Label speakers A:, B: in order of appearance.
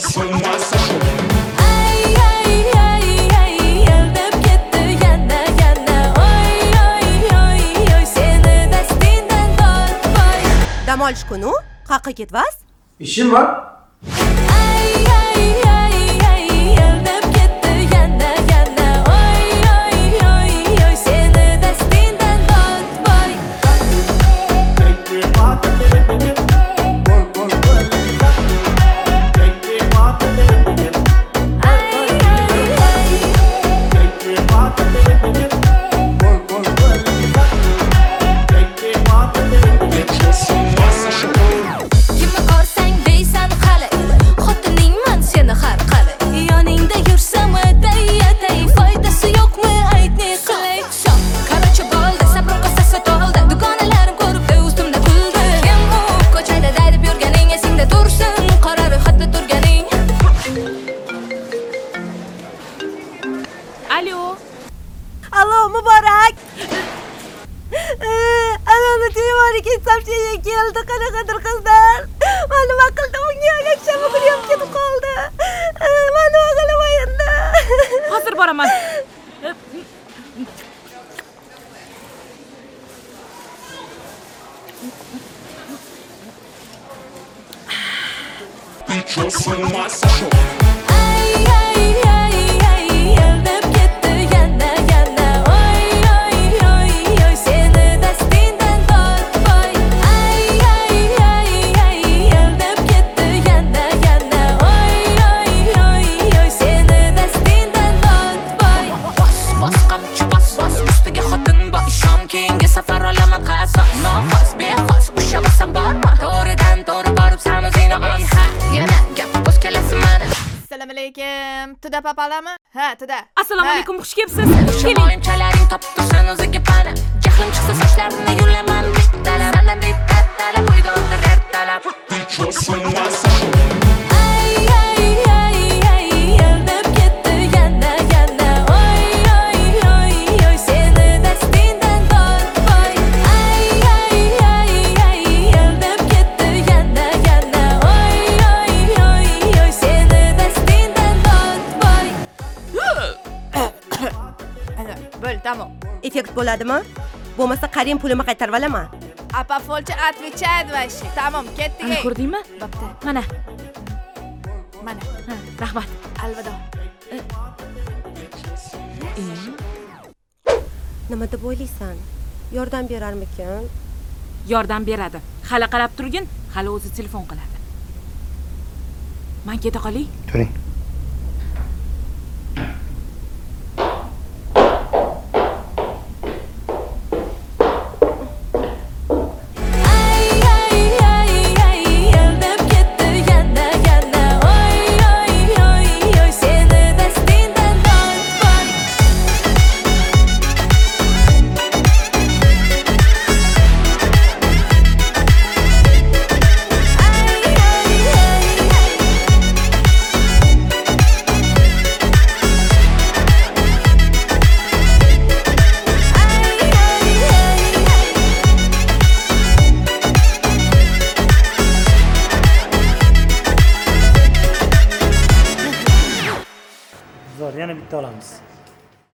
A: dokunmaz Ay ay ay ay
B: Elden
C: gitti var
A: Ay ay ay
D: Sekiz tavşiye geldik kadar kızlar. Malum akılda oynuyor. Akşamı gülüyorum gibi kaldı. Ee, Malum akılım ayında. Hazır Baraman. Just so much.
E: Assalomu alaykum tuda papalami? Ha tuda.
F: Assalomu alaykum, xush kelibsiz.
D: o'sha
F: Keling.
D: tursin o'ziga pana jahlim chiqsa sochlarini yulaman bittalab ertalab
E: tamom
B: Effekt bo'ladimi? Bo'lmasa qarang pulimni qaytarib olaman.
E: а по фольче отвечает вообще tamom ketdik
F: Ana
E: ey.
F: ko'rdingmi?
E: bo'pti
F: Mana.
E: mana
F: rahmat.
E: alvido
B: Nima deb o'ylaysan? Yordam berarmikin?
F: Yordam beradi. Hali qarab turgin, hali o'zi telefon qiladi. Men keta qolay.
C: Turing.
G: and with columns